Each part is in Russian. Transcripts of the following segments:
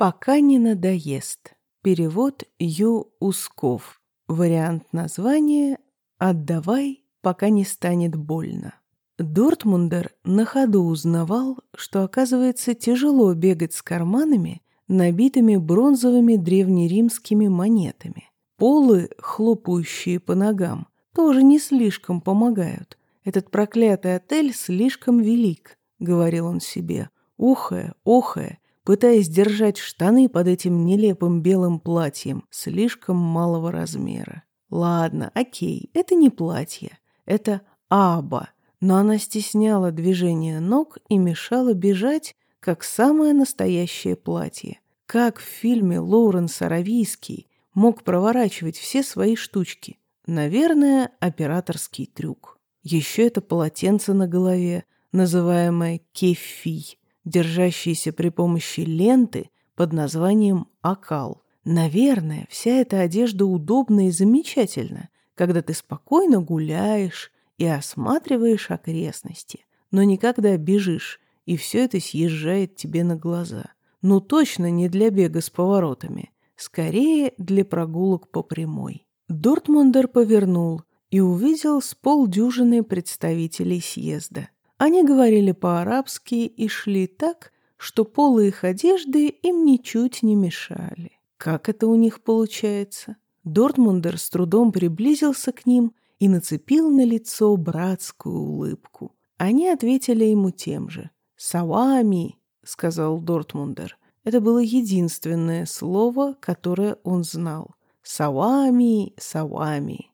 Пока не надоест. Перевод Ю. Усков. Вариант названия «Отдавай, пока не станет больно». Дортмундер на ходу узнавал, что, оказывается, тяжело бегать с карманами, набитыми бронзовыми древнеримскими монетами. Полы, хлопающие по ногам, тоже не слишком помогают. Этот проклятый отель слишком велик, говорил он себе, ухая, охая, пытаясь держать штаны под этим нелепым белым платьем слишком малого размера. Ладно, окей, это не платье, это аба, но она стесняла движение ног и мешала бежать, как самое настоящее платье. Как в фильме Лоуренс Аравийский мог проворачивать все свои штучки? Наверное, операторский трюк. Еще это полотенце на голове, называемое кефи, держащееся при помощи ленты под названием акал. Наверное, вся эта одежда удобна и замечательна, когда ты спокойно гуляешь и осматриваешь окрестности, но никогда бежишь, и все это съезжает тебе на глаза. Ну точно не для бега с поворотами, скорее для прогулок по прямой. Дортмундер повернул и увидел с полдюжины представителей съезда. Они говорили по-арабски и шли так, что полы их одежды им ничуть не мешали. Как это у них получается? Дортмундер с трудом приблизился к ним и нацепил на лицо братскую улыбку. Они ответили ему тем же. «Савами», — сказал Дортмундер. Это было единственное слово, которое он знал. «Савами, савами».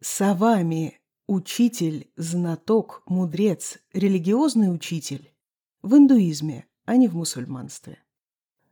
«Савами» — учитель, знаток, мудрец, религиозный учитель. В индуизме, а не в мусульманстве.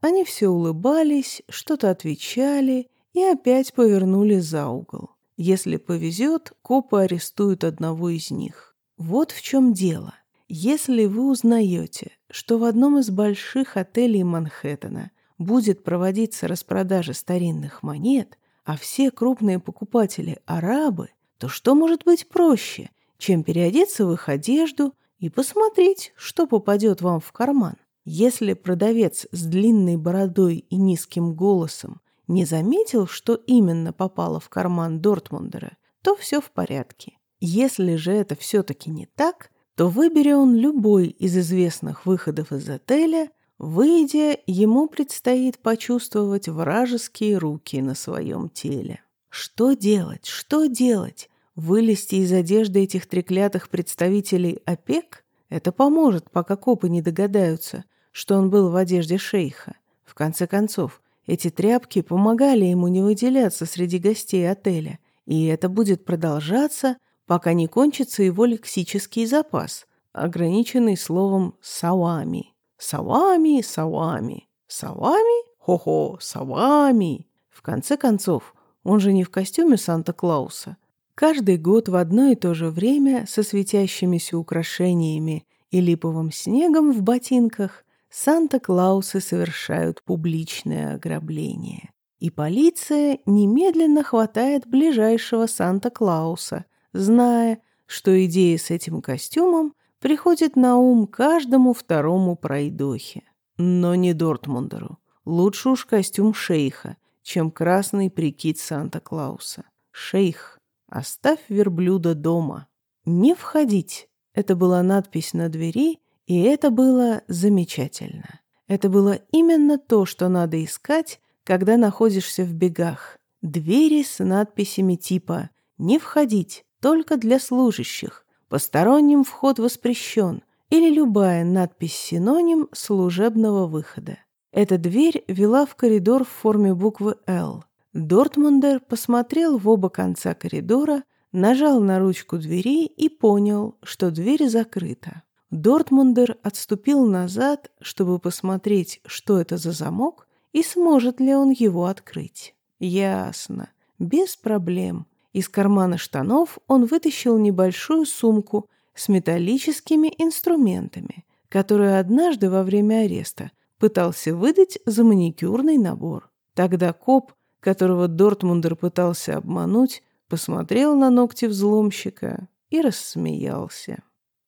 Они все улыбались, что-то отвечали и опять повернули за угол. Если повезет, копы арестуют одного из них. Вот в чем дело. Если вы узнаете, что в одном из больших отелей Манхэттена будет проводиться распродажа старинных монет, а все крупные покупатели – арабы, то что может быть проще, чем переодеться в их одежду и посмотреть, что попадет вам в карман? Если продавец с длинной бородой и низким голосом не заметил, что именно попало в карман Дортмундера, то все в порядке. Если же это все-таки не так, то выбери он любой из известных выходов из отеля, выйдя, ему предстоит почувствовать вражеские руки на своем теле. Что делать? Что делать? Вылезти из одежды этих треклятых представителей ОПЕК? Это поможет, пока копы не догадаются, что он был в одежде шейха. В конце концов, эти тряпки помогали ему не выделяться среди гостей отеля, и это будет продолжаться, пока не кончится его лексический запас, ограниченный словом «савами». «Савами, савами, савами, хо-хо, савами». В конце концов, он же не в костюме Санта-Клауса. Каждый год в одно и то же время со светящимися украшениями и липовым снегом в ботинках Санта-Клаусы совершают публичное ограбление. И полиция немедленно хватает ближайшего Санта-Клауса, зная, что идея с этим костюмом приходит на ум каждому второму пройдохе. Но не Дортмундеру. Лучше уж костюм шейха, чем красный прикид Санта-Клауса. Шейх, оставь верблюда дома. Не входить. Это была надпись на двери, и это было замечательно. Это было именно то, что надо искать, когда находишься в бегах. Двери с надписями типа «Не входить, только для служащих», «Посторонним вход воспрещен» или любая надпись-синоним служебного выхода. Эта дверь вела в коридор в форме буквы «Л». Дортмундер посмотрел в оба конца коридора, нажал на ручку двери и понял, что дверь закрыта. Дортмундер отступил назад, чтобы посмотреть, что это за замок и сможет ли он его открыть. Ясно. Без проблем. Из кармана штанов он вытащил небольшую сумку с металлическими инструментами, которую однажды во время ареста пытался выдать за маникюрный набор. Тогда коп, которого Дортмундер пытался обмануть, посмотрел на ногти взломщика и рассмеялся.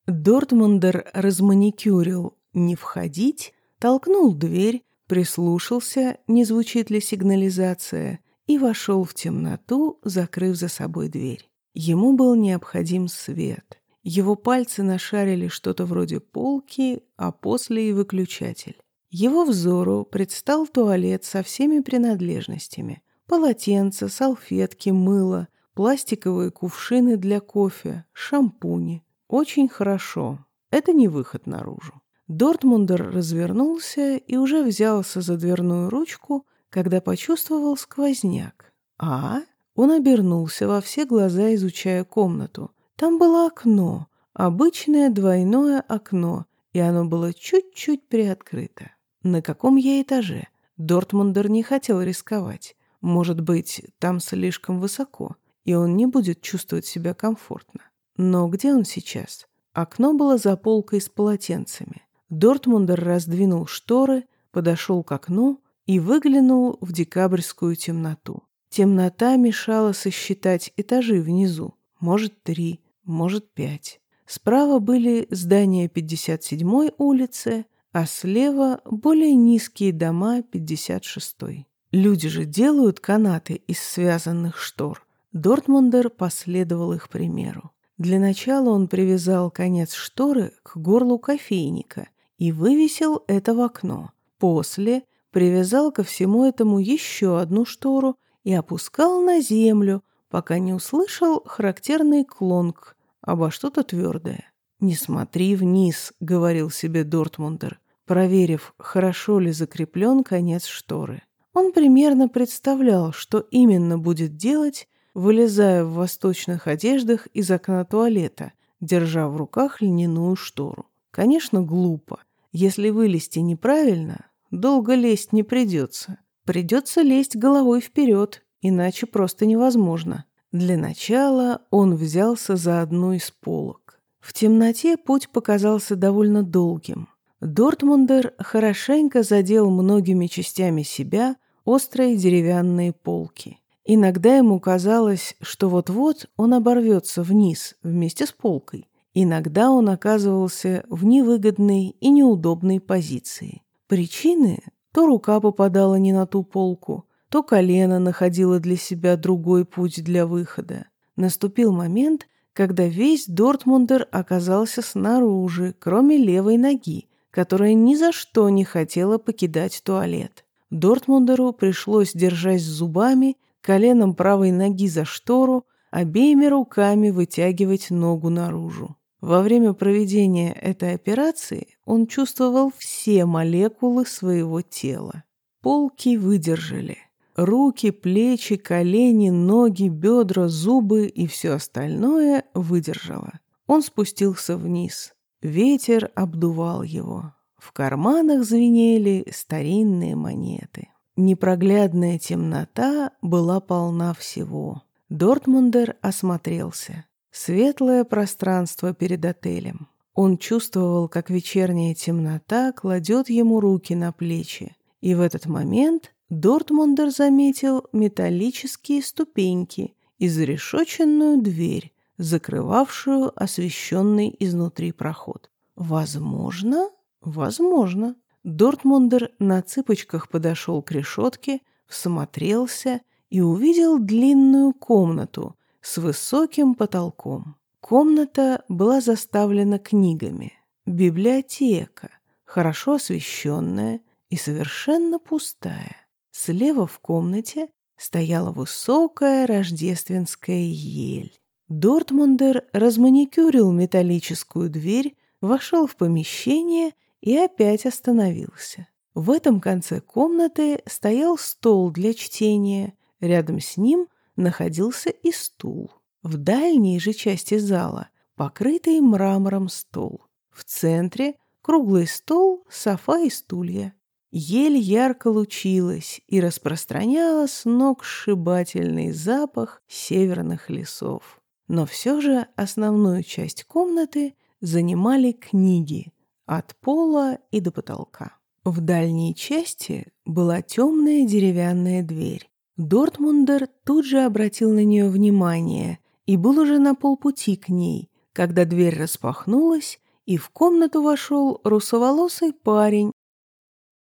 Дортмундер разманикюрил «не входить», толкнул дверь, прислушался, не звучит ли сигнализация, и вошел в темноту, закрыв за собой дверь. Ему был необходим свет. Его пальцы нашарили что-то вроде полки, а после и выключатель. Его взору предстал туалет со всеми принадлежностями. Полотенца, салфетки, мыло, пластиковые кувшины для кофе, шампуни. Очень хорошо. Это не выход наружу. Дортмундер развернулся и уже взялся за дверную ручку, когда почувствовал сквозняк. «А?» Он обернулся во все глаза, изучая комнату. Там было окно, обычное двойное окно, и оно было чуть-чуть приоткрыто. На каком я этаже? Дортмундер не хотел рисковать. Может быть, там слишком высоко, и он не будет чувствовать себя комфортно. Но где он сейчас? Окно было за полкой с полотенцами. Дортмундер раздвинул шторы, подошел к окну и выглянул в декабрьскую темноту. Темнота мешала сосчитать этажи внизу. Может, три, может, пять. Справа были здания 57-й улицы, а слева более низкие дома 56-й. Люди же делают канаты из связанных штор. Дортмундер последовал их примеру. Для начала он привязал конец шторы к горлу кофейника и вывесил это в окно. После привязал ко всему этому еще одну штору и опускал на землю, пока не услышал характерный клонг обо что-то твердое. «Не смотри вниз», — говорил себе Дортмундер, проверив, хорошо ли закреплен конец шторы. Он примерно представлял, что именно будет делать, вылезая в восточных одеждах из окна туалета, держа в руках льняную штору. Конечно, глупо. Если вылезти неправильно, долго лезть не придется. Придется лезть головой вперед, иначе просто невозможно. Для начала он взялся за одну из полок. В темноте путь показался довольно долгим. Дортмундер хорошенько задел многими частями себя острые деревянные полки. Иногда ему казалось, что вот-вот он оборвется вниз вместе с полкой. Иногда он оказывался в невыгодной и неудобной позиции. Причины то рука попадала не на ту полку, то колено находило для себя другой путь для выхода. Наступил момент, когда весь Дортмундер оказался снаружи, кроме левой ноги, которая ни за что не хотела покидать туалет. Дортмундеру пришлось, держась зубами, коленом правой ноги за штору, обеими руками вытягивать ногу наружу. Во время проведения этой операции он чувствовал все молекулы своего тела. Полки выдержали. Руки, плечи, колени, ноги, бедра, зубы и все остальное выдержало. Он спустился вниз. Ветер обдувал его. В карманах звенели старинные монеты. Непроглядная темнота была полна всего. Дортмундер осмотрелся. Светлое пространство перед отелем. Он чувствовал, как вечерняя темнота кладет ему руки на плечи. И в этот момент Дортмундер заметил металлические ступеньки и зарешоченную дверь, закрывавшую освещенный изнутри проход. Возможно, возможно. Дортмундер на цыпочках подошел к решетке, всмотрелся и увидел длинную комнату, с высоким потолком. Комната была заставлена книгами. Библиотека, хорошо освещенная и совершенно пустая. Слева в комнате стояла высокая рождественская ель. Дортмундер разманикюрил металлическую дверь, вошел в помещение и опять остановился. В этом конце комнаты стоял стол для чтения, рядом с ним находился и стул. В дальней же части зала покрытый мрамором стол. В центре круглый стол, софа и стулья. Ель ярко лучилась и распространяла с ног сшибательный запах северных лесов. Но все же основную часть комнаты занимали книги от пола и до потолка. В дальней части была темная деревянная дверь, Дортмундер тут же обратил на нее внимание и был уже на полпути к ней, когда дверь распахнулась, и в комнату вошел русоволосый парень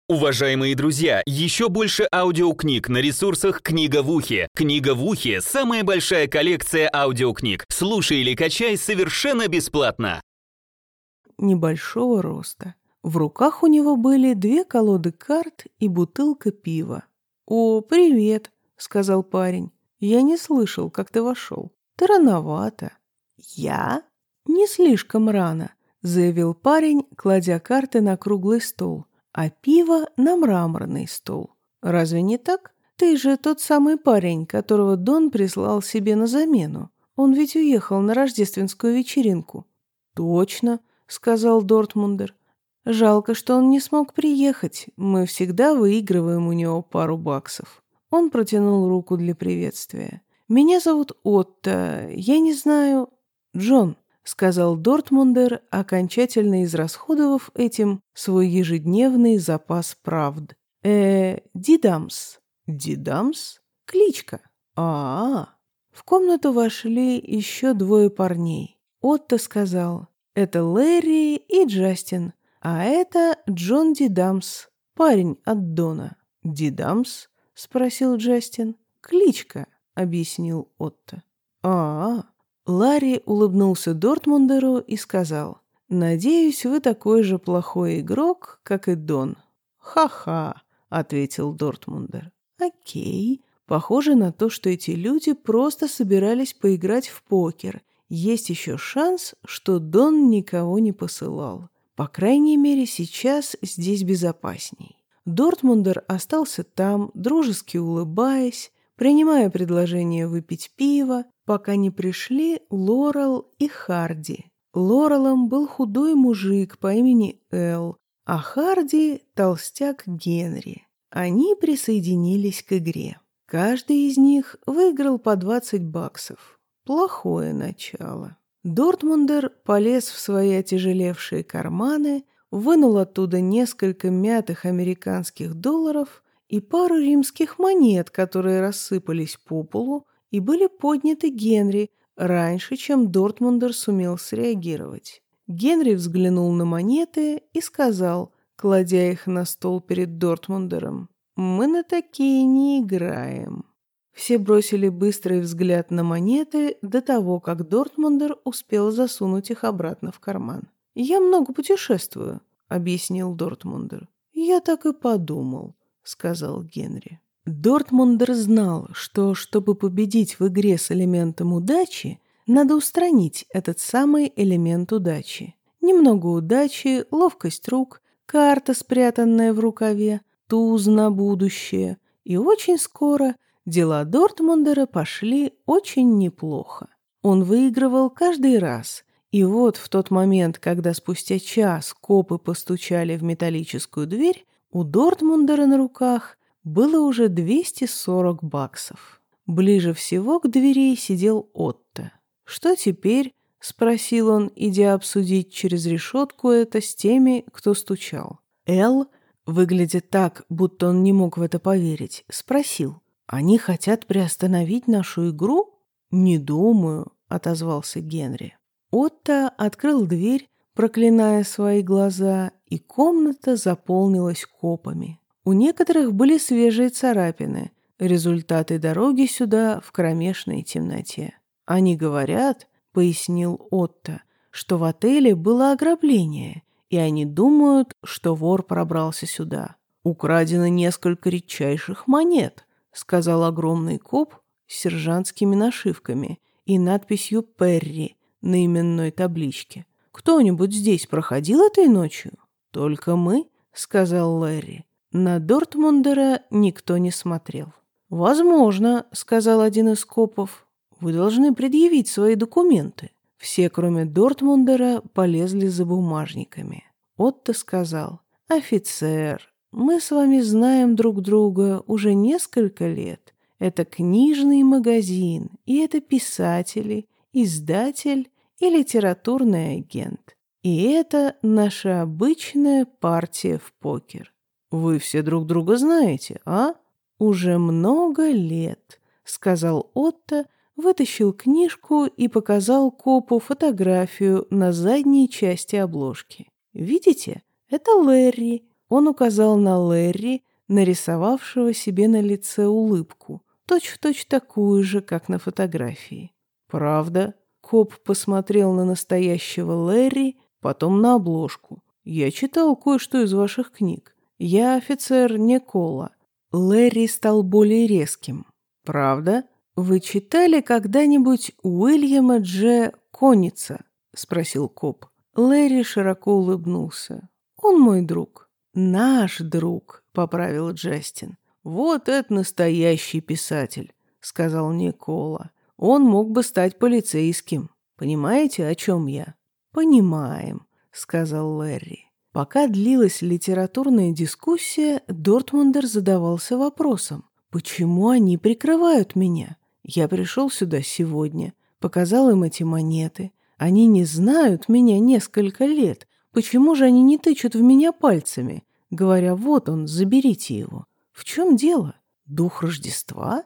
Уважаемые друзья, еще больше аудиокниг на ресурсах «Книга в ухе». «Книга в ухе» — самая большая коллекция аудиокниг. Слушай или качай совершенно бесплатно. Небольшого роста. В руках у него были две колоды карт и бутылка пива. «О, привет», — сказал парень. «Я не слышал, как ты вошел. Ты рановато». «Я?» «Не слишком рано», — заявил парень, кладя карты на круглый стол а пиво на мраморный стол. Разве не так? Ты же тот самый парень, которого Дон прислал себе на замену. Он ведь уехал на рождественскую вечеринку. Точно, сказал Дортмундер. Жалко, что он не смог приехать. Мы всегда выигрываем у него пару баксов. Он протянул руку для приветствия. Меня зовут Отто. Я не знаю... Джон сказал Дортмундер, окончательно израсходовав этим свой ежедневный запас правд. Э, Дидамс. Дидамс? Кличка. А, -а, а В комнату вошли еще двое парней. Отто сказал, это Лэри и Джастин, а это Джон Дидамс, парень от Дона. Дидамс? спросил Джастин. Кличка, объяснил Отто. А, -а, а Ларри улыбнулся Дортмундеру и сказал, «Надеюсь, вы такой же плохой игрок, как и Дон». «Ха-ха», — ответил Дортмундер. «Окей. Похоже на то, что эти люди просто собирались поиграть в покер. Есть еще шанс, что Дон никого не посылал. По крайней мере, сейчас здесь безопасней». Дортмундер остался там, дружески улыбаясь, принимая предложение выпить пиво, пока не пришли Лорел и Харди. Лорелом был худой мужик по имени Эл, а Харди — толстяк Генри. Они присоединились к игре. Каждый из них выиграл по 20 баксов. Плохое начало. Дортмундер полез в свои отяжелевшие карманы, вынул оттуда несколько мятых американских долларов и пару римских монет, которые рассыпались по полу и были подняты Генри раньше, чем Дортмундер сумел среагировать. Генри взглянул на монеты и сказал, кладя их на стол перед Дортмундером, «Мы на такие не играем». Все бросили быстрый взгляд на монеты до того, как Дортмундер успел засунуть их обратно в карман. «Я много путешествую», — объяснил Дортмундер. «Я так и подумал сказал Генри. Дортмундер знал, что, чтобы победить в игре с элементом удачи, надо устранить этот самый элемент удачи. Немного удачи, ловкость рук, карта, спрятанная в рукаве, туз на будущее. И очень скоро дела Дортмундера пошли очень неплохо. Он выигрывал каждый раз. И вот в тот момент, когда спустя час копы постучали в металлическую дверь, у Дортмундера на руках было уже 240 баксов. Ближе всего к двери сидел Отто. «Что теперь?» — спросил он, идя обсудить через решетку это с теми, кто стучал. Эл, выглядя так, будто он не мог в это поверить, спросил. «Они хотят приостановить нашу игру?» «Не думаю», — отозвался Генри. Отто открыл дверь, проклиная свои глаза, и комната заполнилась копами. У некоторых были свежие царапины, результаты дороги сюда в кромешной темноте. Они говорят, пояснил Отто, что в отеле было ограбление, и они думают, что вор пробрался сюда. Украдено несколько редчайших монет, сказал огромный коп с сержантскими нашивками и надписью «Перри» на именной табличке. Кто-нибудь здесь проходил этой ночью? «Только мы», — сказал Лэри. На Дортмундера никто не смотрел. «Возможно», — сказал один из копов. «Вы должны предъявить свои документы». Все, кроме Дортмундера, полезли за бумажниками. Отто сказал, «Офицер, мы с вами знаем друг друга уже несколько лет. Это книжный магазин, и это писатели, издатель и литературный агент. И это наша обычная партия в покер. Вы все друг друга знаете, а? Уже много лет, сказал Отто, вытащил книжку и показал копу фотографию на задней части обложки. Видите? Это Лэри. Он указал на Лэри, нарисовавшего себе на лице улыбку, точь-в-точь точь такую же, как на фотографии. «Правда?» Коп посмотрел на настоящего Лэри, потом на обложку. «Я читал кое-что из ваших книг. Я офицер Никола». Лэри стал более резким. «Правда? Вы читали когда-нибудь Уильяма Дж. Конница?» — спросил коп. Лэри широко улыбнулся. «Он мой друг». «Наш друг», — поправил Джастин. «Вот это настоящий писатель», — сказал Никола. «Он мог бы стать полицейским. Понимаете, о чем я?» «Понимаем», — сказал Лэри. Пока длилась литературная дискуссия, Дортмундер задавался вопросом, почему они прикрывают меня? Я пришел сюда сегодня, показал им эти монеты. Они не знают меня несколько лет. Почему же они не тычут в меня пальцами, говоря, вот он, заберите его? В чем дело? Дух Рождества?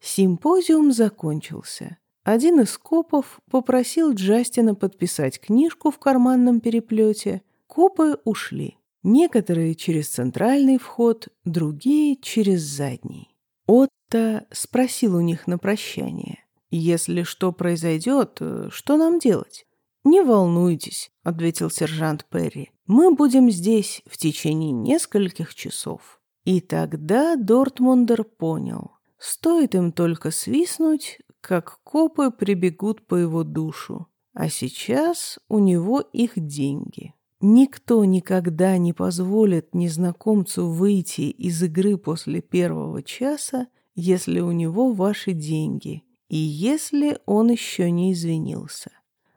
Симпозиум закончился. Один из копов попросил Джастина подписать книжку в карманном переплете. Копы ушли. Некоторые через центральный вход, другие через задний. Отто спросил у них на прощание. «Если что произойдет, что нам делать?» «Не волнуйтесь», — ответил сержант Перри. «Мы будем здесь в течение нескольких часов». И тогда Дортмундер понял. Стоит им только свистнуть, как копы прибегут по его душу. А сейчас у него их деньги. Никто никогда не позволит незнакомцу выйти из игры после первого часа, если у него ваши деньги и если он еще не извинился.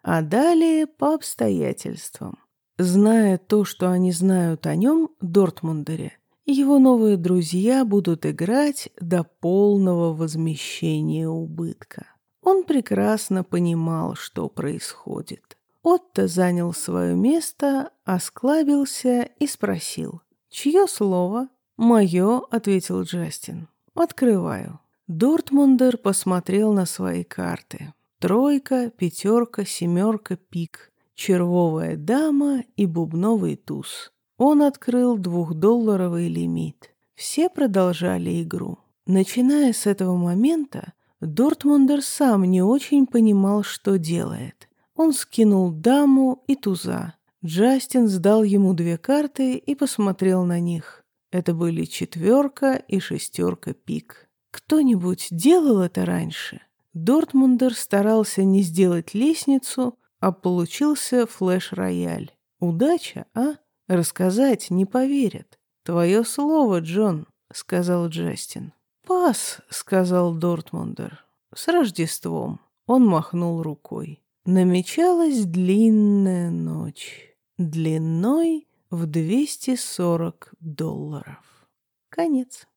А далее по обстоятельствам. Зная то, что они знают о нем, Дортмундере, его новые друзья будут играть до полного возмещения убытка. Он прекрасно понимал, что происходит. Отто занял свое место, осклабился и спросил. «Чье слово?» «Мое», — ответил Джастин. «Открываю». Дортмундер посмотрел на свои карты. Тройка, пятерка, семерка, пик, червовая дама и бубновый туз. Он открыл двухдолларовый лимит. Все продолжали игру. Начиная с этого момента, Дортмундер сам не очень понимал, что делает. Он скинул даму и туза. Джастин сдал ему две карты и посмотрел на них. Это были четверка и шестерка пик. Кто-нибудь делал это раньше? Дортмундер старался не сделать лестницу, а получился флеш-рояль. Удача, а? Рассказать не поверят. Твое слово, Джон, сказал Джастин. Пас, сказал Дортмундер. С Рождеством. Он махнул рукой. Намечалась длинная ночь. Длиной в 240 долларов. Конец.